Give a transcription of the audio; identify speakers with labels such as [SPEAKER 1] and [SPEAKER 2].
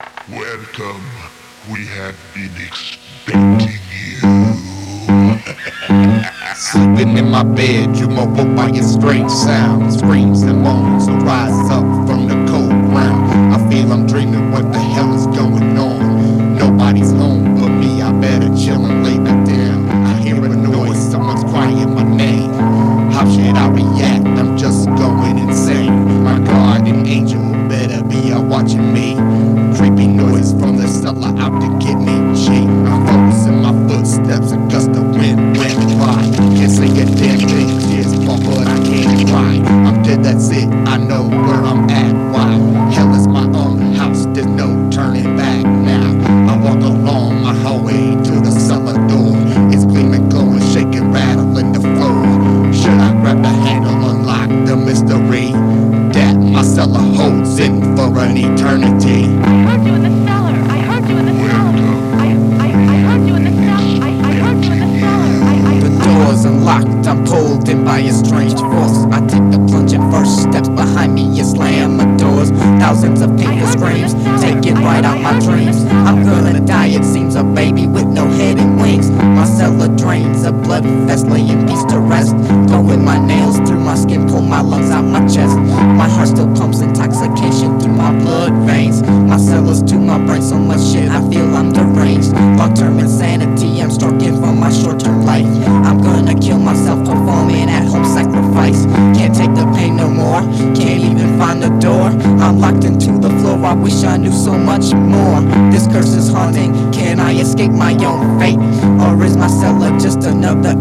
[SPEAKER 1] Welcome. We have been expecting you.
[SPEAKER 2] Sleeping in my bed, you woke by your strange sounds, screams and moans. I rise up from the cold ground. I feel I'm dreaming. What the hell is going on? Nobody's home but me. I better chill and lay back down. I hear a noise. Someone's crying my name. How should I react? I'm just going insane. My guardian angel the that my cellar holds in for an eternity?
[SPEAKER 3] I heard you in the cellar. I heard you in the cellar. I, I, I heard you in the cellar. I, I heard you in the cellar. I, I,
[SPEAKER 2] The door's unlocked, I'm pulled in by a strange force. I take the plunging first steps behind me, you slam the doors. Thousands of people screams, taking right out my dreams. I'm gonna die, it seems, a baby with no head and wings. My cellar drains, a blood fest, lay in peace to rest. Going my nails through my skin, pull my lungs out my chest. My heart still pumps intoxication through my blood veins. My cellar's to my brain, so much shit, I feel I'm deranged. Long term insanity, I'm stroking from my short term life. I'm gonna kill myself, performing at home sacrifice. Can't take the pain no more, can't even find the door. I'm locked into the floor, I wish I knew so much more. This curse is haunting, can I escape my own fate? Or is my cellar just another